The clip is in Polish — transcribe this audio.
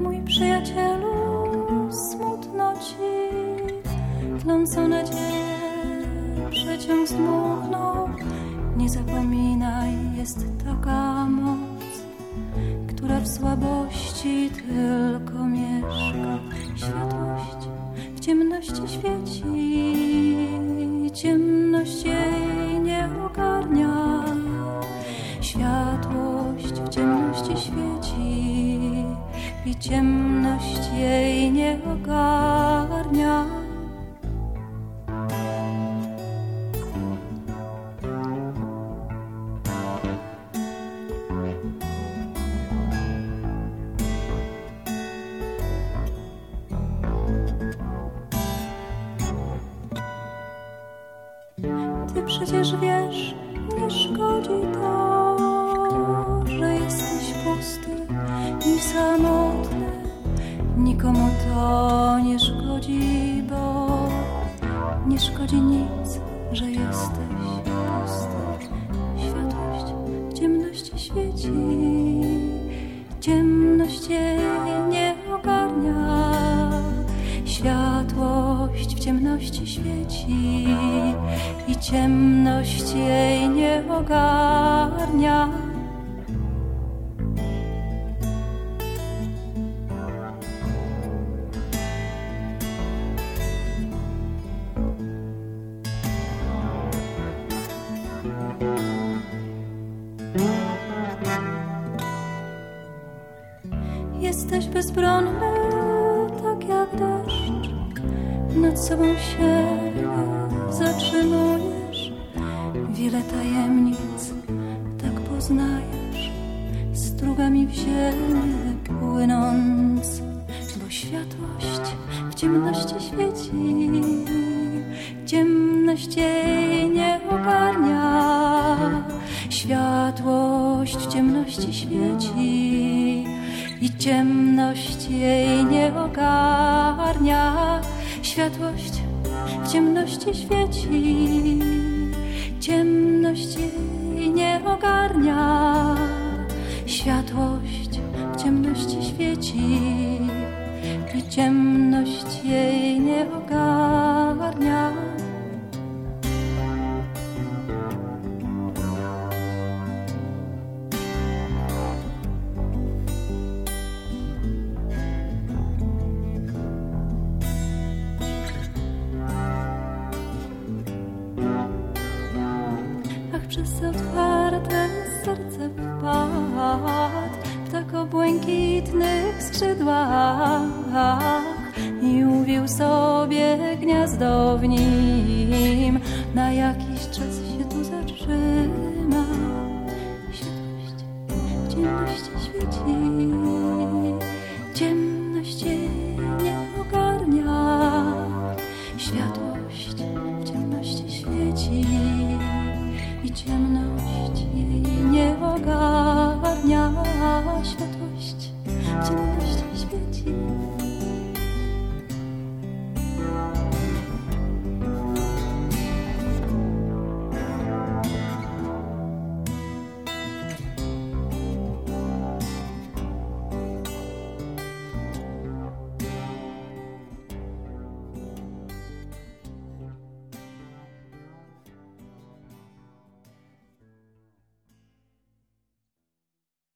Mój przyjacielu, smutno ci, tlącą nadzieję, przeciąg. Nie zapominaj, jest taka moc, która w słabości tylko mieszka. Światłość ciemności świeci, ciemność jej nie ogarnia. Światłość w ciemności świeci i ciemność jej nie ogarnia. Przecież wiesz, nie szkodzi to, że jesteś pusty i samotny. Nikomu to nie szkodzi, bo nie szkodzi nic, że jesteś pusty. Światłość ciemności świeci, ciemność ogarnia. Światłość w ciemności świeci i ciemność jej nie ogarnia. Jesteś bezbronny, Nad sobą się zatrzymujesz. Wiele tajemnic tak poznajesz. Strugami w ziemię płynąc, bo światłość w ciemności świeci. Ciemność jej nie ogarnia. Światłość w ciemności świeci i ciemność jej nie ogarnia. Światłość ciemności świeci, ciemność jej nie ogarnia. Światłość ciemności świeci ciemność jej nie ogarnia. Przez otwarte serce wpadł w tak o błękitnych skrzydłach i uwił sobie gniazdo w nim. Na jakiś czas się tu zatrzyma.